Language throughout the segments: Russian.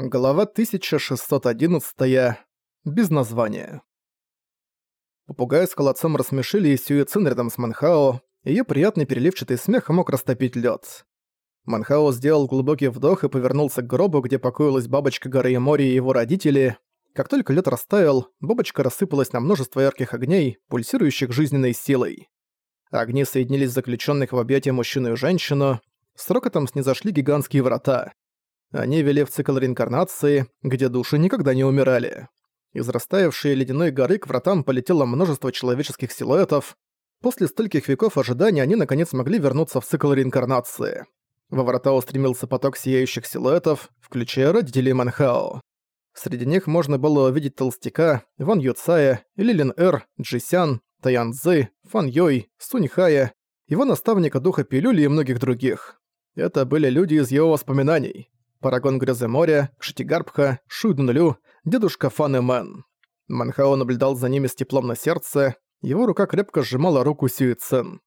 Глава 1611. Без названия. Попугай с холодцом рассмешили и Сюэцин рядом с Манхао, её приятный переливчатый смех мог растопить лёд. Манхао сделал глубокий вдох и повернулся к гробу, где покоилась бабочка горы и море и его родители. Как только лед растаял, бабочка рассыпалась на множество ярких огней, пульсирующих жизненной силой. Огни соединились с заключённых в объятия мужчину и женщину, с рокотом снизошли гигантские врата. Они вели в цикл реинкарнации, где души никогда не умирали. Из растаявшей ледяной горы к вратам полетело множество человеческих силуэтов. После стольких веков ожидания они наконец могли вернуться в цикл реинкарнации. Во врата устремился поток сияющих силуэтов, включая родителей Манхао. Среди них можно было увидеть Толстяка, Ван Юцая, Лилин Эр, Джисян, Таян Цзы, Фан Йой, Сунь Хая, его наставника духа Пилюли и многих других. Это были люди из его воспоминаний. Парагон Грязы моря, Кштигарбха, Шуйдунлю, дедушка Фан и Мэн. Манхао наблюдал за ними с теплом на сердце, его рука крепко сжимала руку Сюицен.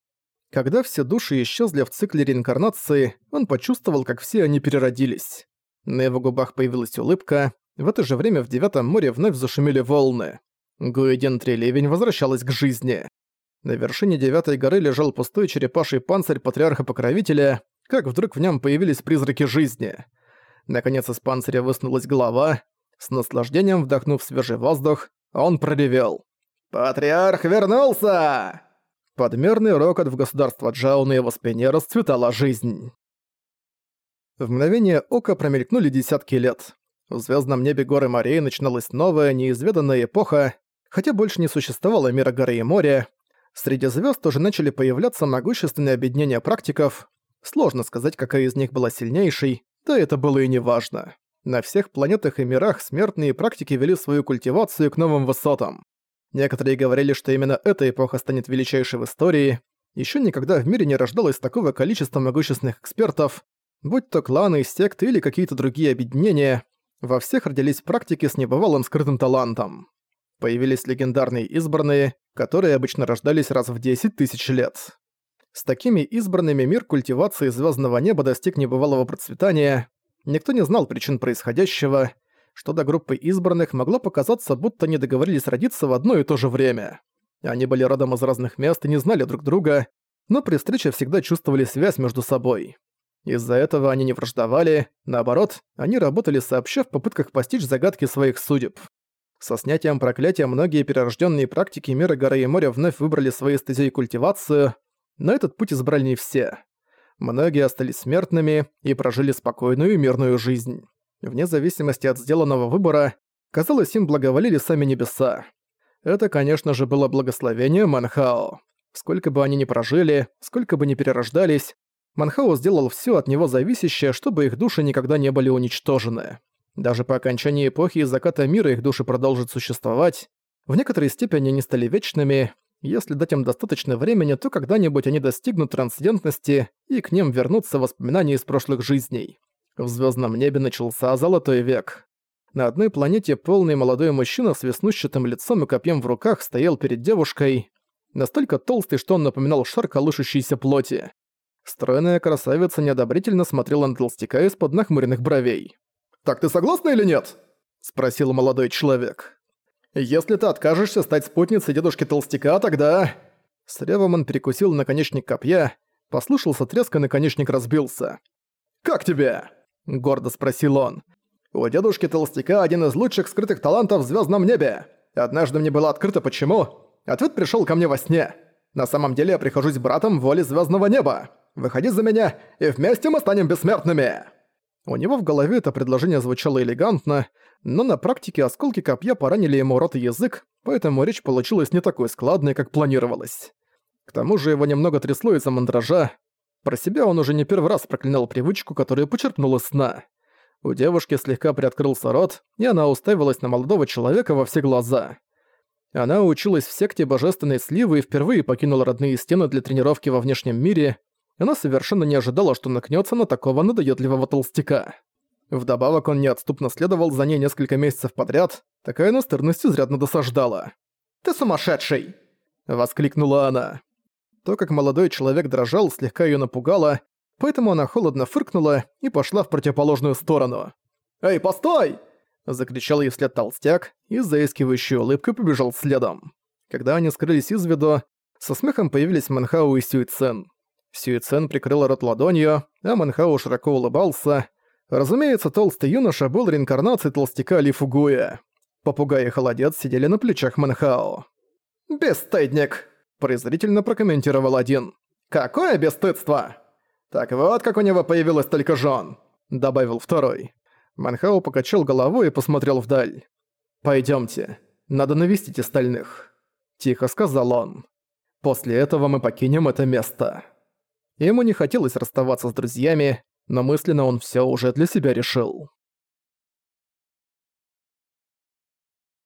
Когда все души исчезли в цикле реинкарнации, он почувствовал, как все они переродились. На его губах появилась улыбка, в это же время в Девятом море вновь зашумели волны. Гуэдин Трелевень возвращалась к жизни. На вершине Девятой горы лежал пустой черепаший панцирь Патриарха-Покровителя, как вдруг в нем появились призраки жизни — Наконец из панциря высунулась голова. С наслаждением вдохнув свежий воздух, он проревел. «Патриарх вернулся!» Подмерный рокот в государство Джао на его спине расцветала жизнь. В мгновение ока промелькнули десятки лет. В звездном небе горы морей начиналась новая, неизведанная эпоха, хотя больше не существовало мира горы и моря. Среди звезд тоже начали появляться могущественные объединения практиков. Сложно сказать, какая из них была сильнейшей, да это было и не важно. На всех планетах и мирах смертные практики вели свою культивацию к новым высотам. Некоторые говорили, что именно эта эпоха станет величайшей в истории. Еще никогда в мире не рождалось такого количества могущественных экспертов, будь то кланы, секты или какие-то другие объединения, во всех родились практики с небывалым скрытым талантом. Появились легендарные избранные, которые обычно рождались раз в 10 тысяч лет. С такими избранными мир культивации звездного неба достиг небывалого процветания. Никто не знал причин происходящего. Что до группы избранных могло показаться, будто они договорились родиться в одно и то же время. Они были родом из разных мест и не знали друг друга, но при встрече всегда чувствовали связь между собой. Из-за этого они не враждовали, наоборот, они работали сообща в попытках постичь загадки своих судеб. Со снятием проклятия многие перерожденные практики мира горы и моря вновь выбрали свои стези и культивацию, но этот путь избрали не все. Многие остались смертными и прожили спокойную и мирную жизнь. Вне зависимости от сделанного выбора, казалось, им благоволили сами небеса. Это, конечно же, было благословение Манхао. Сколько бы они ни прожили, сколько бы ни перерождались, Манхао сделал все от него зависящее, чтобы их души никогда не были уничтожены. Даже по окончании эпохи и заката мира их души продолжат существовать. В некоторой степени они стали вечными, если дать им достаточно времени, то когда-нибудь они достигнут трансцендентности, и к ним вернутся воспоминания из прошлых жизней. В звездном небе начался Золотой век. На одной планете полный молодой мужчина с веснущатым лицом и копьем в руках стоял перед девушкой, настолько толстый, что он напоминал шар колышущейся плоти. Стройная красавица неодобрительно смотрела на толстяка из-под нахмуренных бровей. «Так ты согласна или нет?» – спросил молодой человек. Если ты откажешься стать спутницей дедушки Толстяка, тогда...» С ревом перекусил наконечник копья, послушался треск и наконечник разбился. «Как тебе?» – гордо спросил он. «У дедушки Толстяка один из лучших скрытых талантов в звездном небе. Однажды мне было открыто почему. Ответ пришел ко мне во сне. На самом деле я прихожусь братом воли звездного неба. Выходи за меня, и вместе мы станем бессмертными!» У него в голове это предложение звучало элегантно, но на практике осколки копья поранили ему рот и язык, поэтому речь получилась не такой складной, как планировалось. К тому же его немного трясло из-за мандража. Про себя он уже не первый раз проклинал привычку, которую почерпнул сна. У девушки слегка приоткрылся рот, и она уставилась на молодого человека во все глаза. Она училась в секте Божественной Сливы и впервые покинула родные стены для тренировки во внешнем мире. Она совершенно не ожидала, что накнется на такого надоедливого толстяка. Вдобавок он неотступно следовал за ней несколько месяцев подряд, такая настырность изрядно досаждала. «Ты сумасшедший!» — воскликнула она. То, как молодой человек дрожал, слегка её напугало, поэтому она холодно фыркнула и пошла в противоположную сторону. «Эй, постой!» — закричал ей вслед толстяк и с заискивающей улыбкой побежал следом. Когда они скрылись из виду, со смехом появились Манхау и Сюйцен. Сюйцен прикрыла рот ладонью, а Манхау широко улыбался. Разумеется, толстый юноша был реинкарнацией толстяка Лифугуя. Попугай и холодец сидели на плечах Манхао. «Бесстыдник!» – презрительно прокомментировал один. «Какое бесстыдство!» «Так вот, как у него появилось только жен!» – добавил второй. Манхао покачал головой и посмотрел вдаль. «Пойдёмте, надо навестить остальных», – тихо сказал он. «После этого мы покинем это место». Ему не хотелось расставаться с друзьями, но мысленно он всё уже для себя решил.